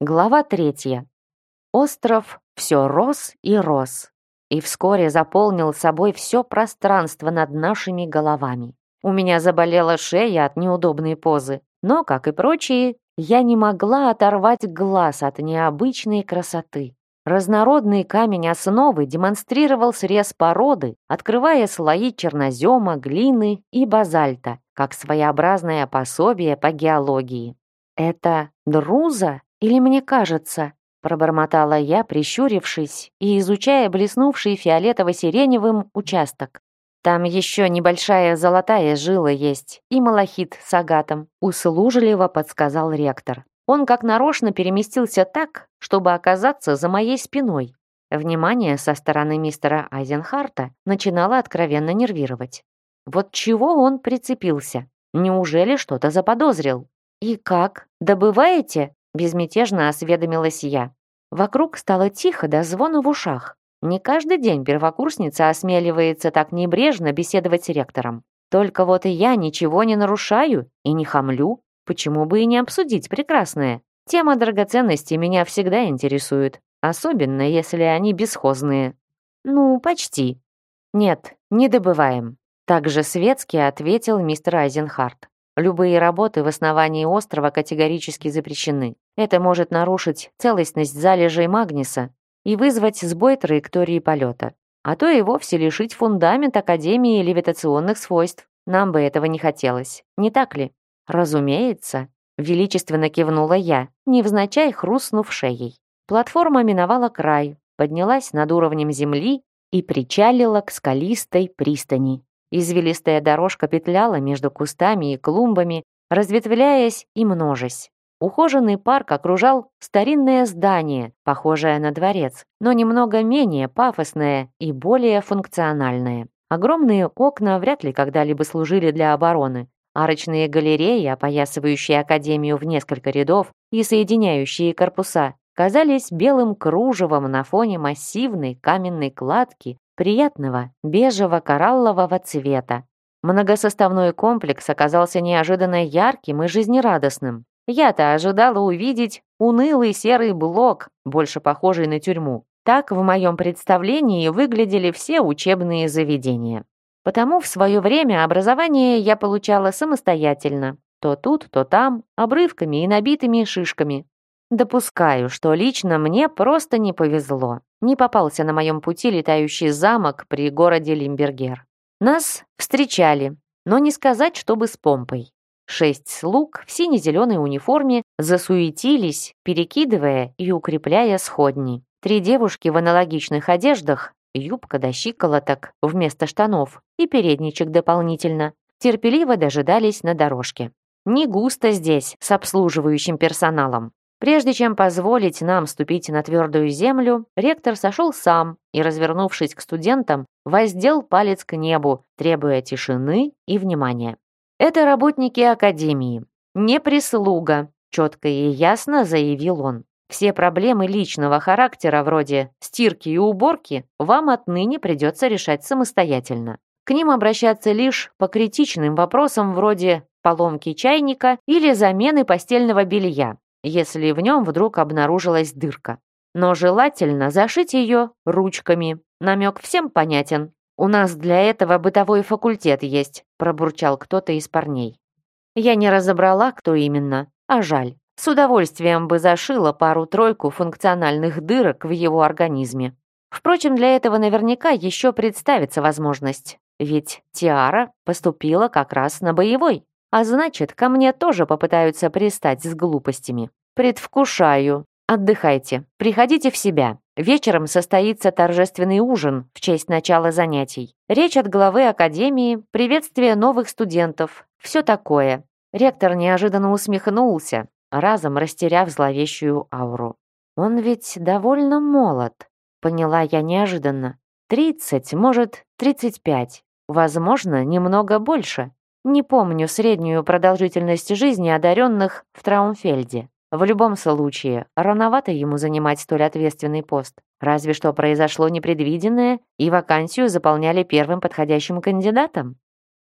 Глава третья. Остров все рос и рос, и вскоре заполнил собой все пространство над нашими головами. У меня заболела шея от неудобной позы, но, как и прочие, я не могла оторвать глаз от необычной красоты. Разнородный камень основы демонстрировал срез породы, открывая слои чернозема, глины и базальта, как своеобразное пособие по геологии. «Это друза или мне кажется?» пробормотала я, прищурившись и изучая блеснувший фиолетово-сиреневым участок. Там еще небольшая золотая жила есть и малахит с агатом, услужливо подсказал ректор. Он как нарочно переместился так, чтобы оказаться за моей спиной. Внимание со стороны мистера Айзенхарта начинало откровенно нервировать. Вот чего он прицепился? Неужели что-то заподозрил? «И как? Добываете?» — безмятежно осведомилась я. Вокруг стало тихо до звона в ушах. Не каждый день первокурсница осмеливается так небрежно беседовать с ректором. Только вот и я ничего не нарушаю и не хамлю. Почему бы и не обсудить прекрасное? Тема драгоценностей меня всегда интересует, особенно если они бесхозные. Ну, почти. Нет, не добываем. Также светски ответил мистер Айзенхарт. Любые работы в основании острова категорически запрещены. Это может нарушить целостность залежей магниса и вызвать сбой траектории полета. А то и вовсе лишить фундамент Академии левитационных свойств. Нам бы этого не хотелось. Не так ли? «Разумеется», — величественно кивнула я, невзначай хрустнув шеей. Платформа миновала край, поднялась над уровнем земли и причалила к скалистой пристани. Извилистая дорожка петляла между кустами и клумбами, разветвляясь и множась. Ухоженный парк окружал старинное здание, похожее на дворец, но немного менее пафосное и более функциональное. Огромные окна вряд ли когда-либо служили для обороны, Арочные галереи, опоясывающие Академию в несколько рядов и соединяющие корпуса, казались белым кружевом на фоне массивной каменной кладки приятного бежево-кораллового цвета. Многосоставной комплекс оказался неожиданно ярким и жизнерадостным. Я-то ожидала увидеть унылый серый блок, больше похожий на тюрьму. Так в моем представлении выглядели все учебные заведения. Потому в свое время образование я получала самостоятельно. То тут, то там, обрывками и набитыми шишками. Допускаю, что лично мне просто не повезло. Не попался на моем пути летающий замок при городе Лимбергер. Нас встречали, но не сказать, чтобы с помпой. Шесть слуг в сине-зеленой униформе засуетились, перекидывая и укрепляя сходни. Три девушки в аналогичных одеждах юбка до щиколоток вместо штанов и передничек дополнительно, терпеливо дожидались на дорожке. Не густо здесь с обслуживающим персоналом. Прежде чем позволить нам ступить на твердую землю, ректор сошел сам и, развернувшись к студентам, воздел палец к небу, требуя тишины и внимания. «Это работники Академии, не прислуга», четко и ясно заявил он. Все проблемы личного характера, вроде стирки и уборки, вам отныне придется решать самостоятельно. К ним обращаться лишь по критичным вопросам вроде поломки чайника или замены постельного белья, если в нем вдруг обнаружилась дырка. Но желательно зашить ее ручками. Намек всем понятен. «У нас для этого бытовой факультет есть», пробурчал кто-то из парней. Я не разобрала, кто именно, а жаль. С удовольствием бы зашила пару-тройку функциональных дырок в его организме. Впрочем, для этого наверняка еще представится возможность. Ведь Тиара поступила как раз на боевой. А значит, ко мне тоже попытаются пристать с глупостями. Предвкушаю. Отдыхайте, приходите в себя. Вечером состоится торжественный ужин в честь начала занятий. Речь от главы академии, приветствие новых студентов. Все такое. Ректор неожиданно усмехнулся, разом растеряв зловещую ауру. «Он ведь довольно молод», — поняла я неожиданно. «Тридцать, может, тридцать пять. Возможно, немного больше. Не помню среднюю продолжительность жизни одаренных в Траумфельде. В любом случае, рановато ему занимать столь ответственный пост. Разве что произошло непредвиденное, и вакансию заполняли первым подходящим кандидатом.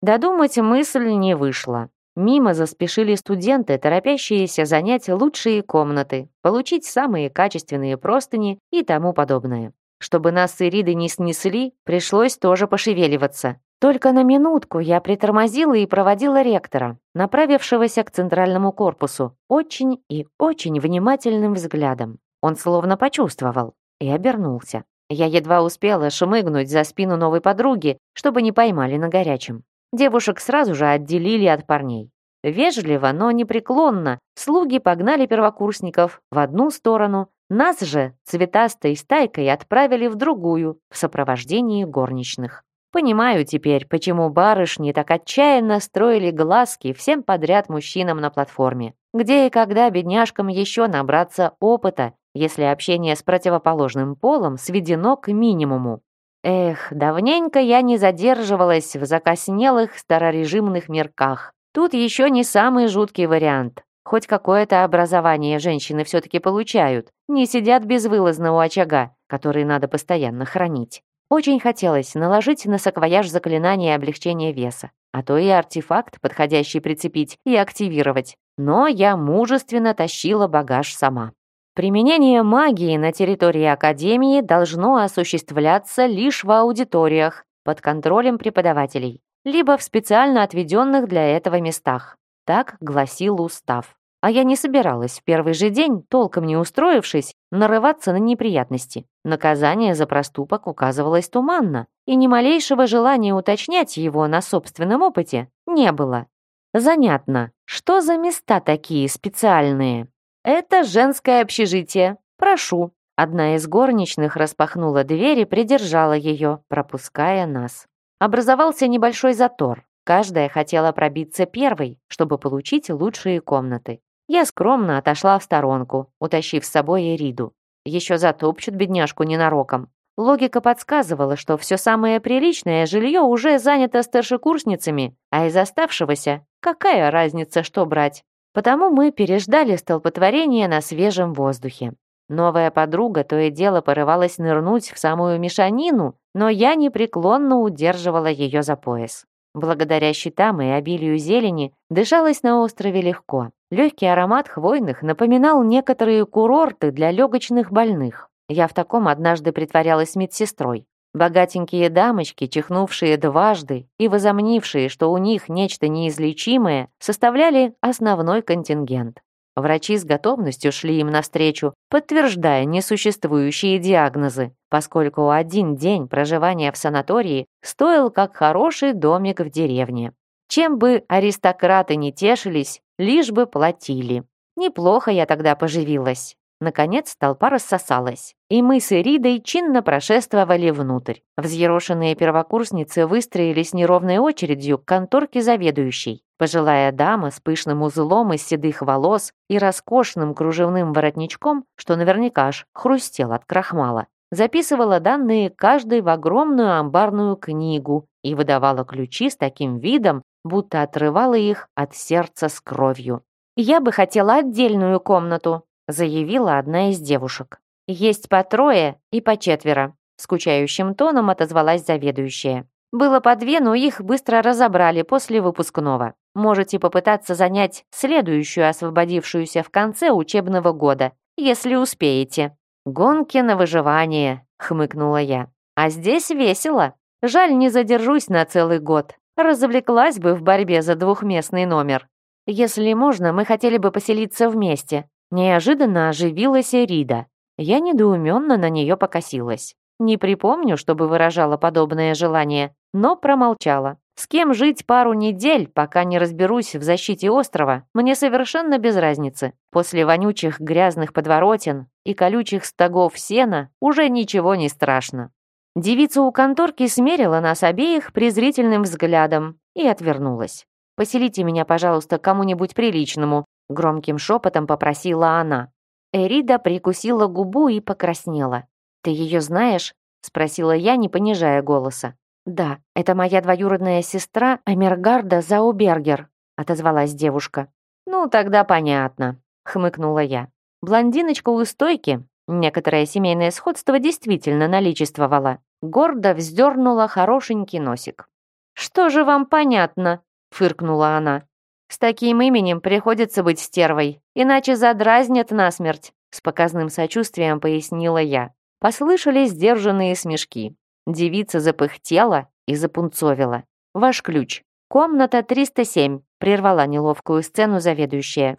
Додумать мысль не вышла. Мимо заспешили студенты, торопящиеся занять лучшие комнаты, получить самые качественные простыни и тому подобное. Чтобы нас с Иридой не снесли, пришлось тоже пошевеливаться. Только на минутку я притормозила и проводила ректора, направившегося к центральному корпусу, очень и очень внимательным взглядом. Он словно почувствовал и обернулся. Я едва успела шмыгнуть за спину новой подруги, чтобы не поймали на горячем. Девушек сразу же отделили от парней. Вежливо, но непреклонно слуги погнали первокурсников в одну сторону, нас же цветастой стайкой отправили в другую в сопровождении горничных. Понимаю теперь, почему барышни так отчаянно строили глазки всем подряд мужчинам на платформе. Где и когда бедняжкам еще набраться опыта, если общение с противоположным полом сведено к минимуму? Эх, давненько я не задерживалась в закоснелых старорежимных мирках. Тут еще не самый жуткий вариант. Хоть какое-то образование женщины все-таки получают, не сидят безвылазно у очага, который надо постоянно хранить. Очень хотелось наложить на саквояж заклинание облегчения веса, а то и артефакт, подходящий прицепить и активировать. Но я мужественно тащила багаж сама. Применение магии на территории Академии должно осуществляться лишь в аудиториях под контролем преподавателей, либо в специально отведенных для этого местах. Так гласил устав. А я не собиралась в первый же день, толком не устроившись, нарываться на неприятности. Наказание за проступок указывалось туманно, и ни малейшего желания уточнять его на собственном опыте не было. Занятно, что за места такие специальные? Это женское общежитие. Прошу. Одна из горничных распахнула дверь и придержала ее, пропуская нас. Образовался небольшой затор. Каждая хотела пробиться первой, чтобы получить лучшие комнаты. Я скромно отошла в сторонку, утащив с собой Эриду. Еще затопчут бедняжку ненароком. Логика подсказывала, что все самое приличное жилье уже занято старшекурсницами, а из оставшегося какая разница, что брать. Потому мы переждали столпотворение на свежем воздухе. Новая подруга то и дело порывалась нырнуть в самую мешанину, но я непреклонно удерживала ее за пояс. Благодаря щитам и обилию зелени дышалось на острове легко. Легкий аромат хвойных напоминал некоторые курорты для легочных больных. Я в таком однажды притворялась медсестрой. Богатенькие дамочки, чихнувшие дважды и возомнившие, что у них нечто неизлечимое, составляли основной контингент. Врачи с готовностью шли им навстречу, подтверждая несуществующие диагнозы, поскольку один день проживания в санатории стоил как хороший домик в деревне. Чем бы аристократы не тешились, лишь бы платили. Неплохо я тогда поживилась. Наконец толпа рассосалась, и мы с Иридой чинно прошествовали внутрь. Взъерошенные первокурсницы выстроились неровной очередью к конторке заведующей. Пожилая дама с пышным узлом из седых волос и роскошным кружевным воротничком, что наверняка аж хрустел от крахмала, записывала данные каждой в огромную амбарную книгу и выдавала ключи с таким видом, будто отрывала их от сердца с кровью. «Я бы хотела отдельную комнату», заявила одна из девушек. «Есть по трое и по четверо», скучающим тоном отозвалась заведующая. «Было по две, но их быстро разобрали после выпускного. Можете попытаться занять следующую освободившуюся в конце учебного года, если успеете». «Гонки на выживание», — хмыкнула я. «А здесь весело. Жаль, не задержусь на целый год. Развлеклась бы в борьбе за двухместный номер. Если можно, мы хотели бы поселиться вместе», Неожиданно оживилась Рида. Я недоуменно на нее покосилась. Не припомню, чтобы выражала подобное желание, но промолчала. С кем жить пару недель, пока не разберусь в защите острова, мне совершенно без разницы. После вонючих грязных подворотен и колючих стогов сена уже ничего не страшно. Девица у конторки смерила нас обеих презрительным взглядом и отвернулась. «Поселите меня, пожалуйста, кому-нибудь приличному, Громким шепотом попросила она. Эрида прикусила губу и покраснела. «Ты ее знаешь?» — спросила я, не понижая голоса. «Да, это моя двоюродная сестра Амергарда Заубергер», — отозвалась девушка. «Ну, тогда понятно», — хмыкнула я. Блондиночка у стойки, некоторое семейное сходство действительно наличествовало, гордо вздернула хорошенький носик. «Что же вам понятно?» — фыркнула она. С таким именем приходится быть стервой, иначе задразнят насмерть», с показным сочувствием пояснила я. Послышались сдержанные смешки. Девица запыхтела и запунцовила. «Ваш ключ. Комната 307», прервала неловкую сцену заведующая.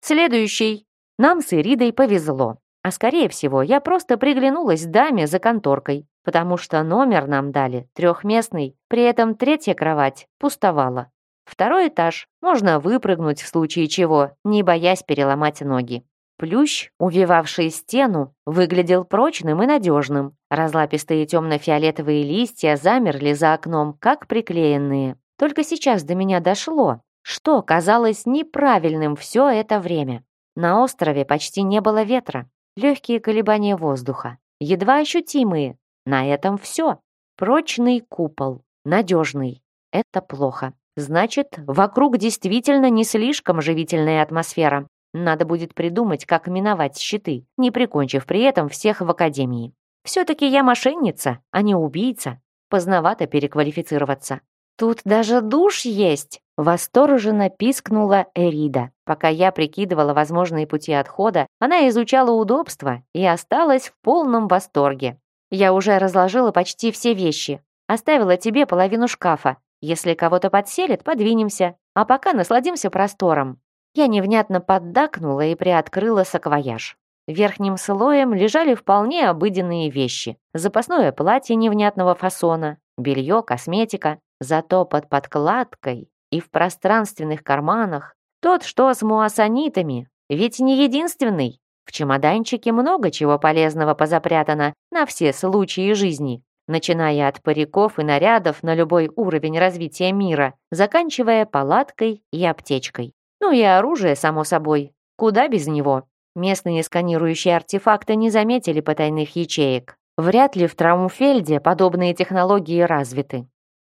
«Следующий. Нам с Иридой повезло. А скорее всего, я просто приглянулась даме за конторкой, потому что номер нам дали трехместный, при этом третья кровать пустовала. Второй этаж можно выпрыгнуть в случае чего, не боясь переломать ноги. Плющ, увивавший стену, выглядел прочным и надежным. Разлапистые темно-фиолетовые листья замерли за окном, как приклеенные. Только сейчас до меня дошло, что казалось неправильным все это время. На острове почти не было ветра. Легкие колебания воздуха, едва ощутимые. На этом все. Прочный купол, надежный. Это плохо. Значит, вокруг действительно не слишком живительная атмосфера. Надо будет придумать, как миновать щиты, не прикончив при этом всех в академии. Все-таки я мошенница, а не убийца. Поздновато переквалифицироваться. Тут даже душ есть!» Восторженно пискнула Эрида. Пока я прикидывала возможные пути отхода, она изучала удобства и осталась в полном восторге. «Я уже разложила почти все вещи. Оставила тебе половину шкафа. Если кого-то подселит, подвинемся. А пока насладимся простором». Я невнятно поддакнула и приоткрыла саквояж. Верхним слоем лежали вполне обыденные вещи. Запасное платье невнятного фасона, белье, косметика. Зато под подкладкой и в пространственных карманах тот, что с муассанитами, ведь не единственный. В чемоданчике много чего полезного позапрятано на все случаи жизни, начиная от париков и нарядов на любой уровень развития мира, заканчивая палаткой и аптечкой. Ну и оружие, само собой. Куда без него? Местные сканирующие артефакты не заметили потайных ячеек. Вряд ли в Траумфельде подобные технологии развиты.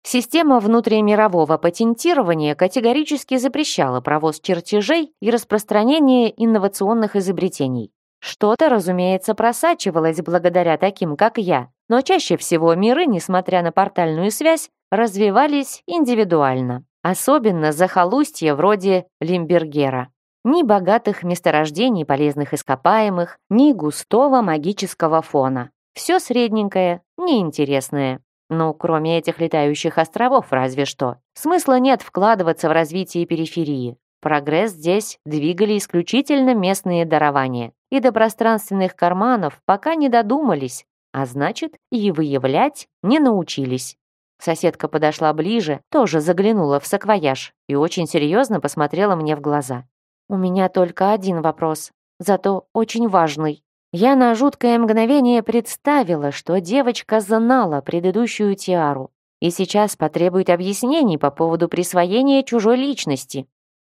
Система внутримирового патентирования категорически запрещала провоз чертежей и распространение инновационных изобретений. Что-то, разумеется, просачивалось благодаря таким, как я, но чаще всего миры, несмотря на портальную связь, развивались индивидуально. Особенно захолустье вроде Лимбергера. Ни богатых месторождений полезных ископаемых, ни густого магического фона. Все средненькое, неинтересное. Ну, кроме этих летающих островов разве что. Смысла нет вкладываться в развитие периферии. Прогресс здесь двигали исключительно местные дарования. И до пространственных карманов пока не додумались, а значит, и выявлять не научились. Соседка подошла ближе, тоже заглянула в саквояж и очень серьезно посмотрела мне в глаза. «У меня только один вопрос, зато очень важный. Я на жуткое мгновение представила, что девочка знала предыдущую тиару и сейчас потребует объяснений по поводу присвоения чужой личности.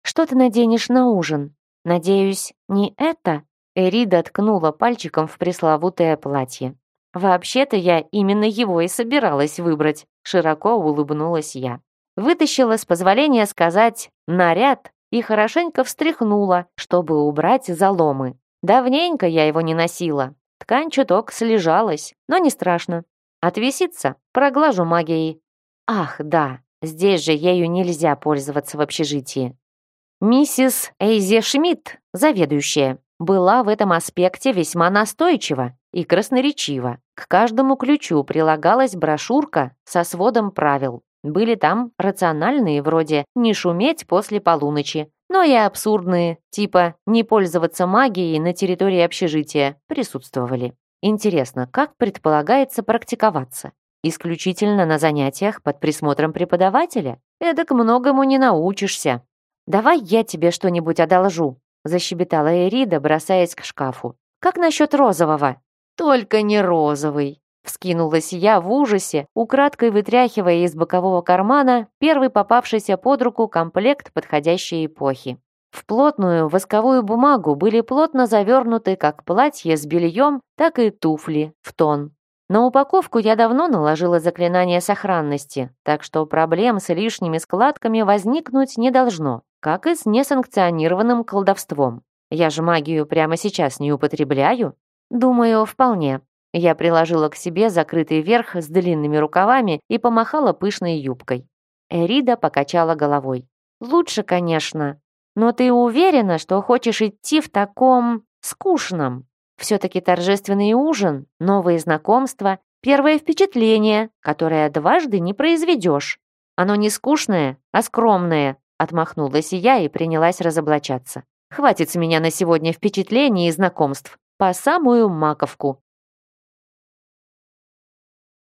Что ты наденешь на ужин? Надеюсь, не это?» Эрида ткнула пальчиком в пресловутое платье. «Вообще-то я именно его и собиралась выбрать», широко улыбнулась я. Вытащила, с позволения сказать, наряд и хорошенько встряхнула, чтобы убрать заломы. Давненько я его не носила. Ткань чуток слежалась, но не страшно. Отвесится, проглажу магией. Ах, да, здесь же ею нельзя пользоваться в общежитии. Миссис Эйзе Шмидт, заведующая, была в этом аспекте весьма настойчива и красноречива. К каждому ключу прилагалась брошюрка со сводом правил. Были там рациональные, вроде «не шуметь после полуночи», но и абсурдные, типа «не пользоваться магией на территории общежития», присутствовали. Интересно, как предполагается практиковаться? Исключительно на занятиях под присмотром преподавателя? Эдак многому не научишься. «Давай я тебе что-нибудь одолжу», защебетала Эрида, бросаясь к шкафу. «Как насчет розового?» «Только не розовый», Вскинулась я в ужасе, украдкой вытряхивая из бокового кармана первый попавшийся под руку комплект подходящей эпохи. В плотную восковую бумагу были плотно завернуты как платье с бельем, так и туфли в тон. На упаковку я давно наложила заклинание сохранности, так что проблем с лишними складками возникнуть не должно, как и с несанкционированным колдовством. Я же магию прямо сейчас не употребляю. Думаю, вполне. Я приложила к себе закрытый верх с длинными рукавами и помахала пышной юбкой. Эрида покачала головой. Лучше, конечно. Но ты уверена, что хочешь идти в таком скучном? Все-таки торжественный ужин, новые знакомства, первое впечатление, которое дважды не произведешь. Оно не скучное, а скромное, отмахнулась я и принялась разоблачаться. Хватит с меня на сегодня впечатлений и знакомств. По самую маковку.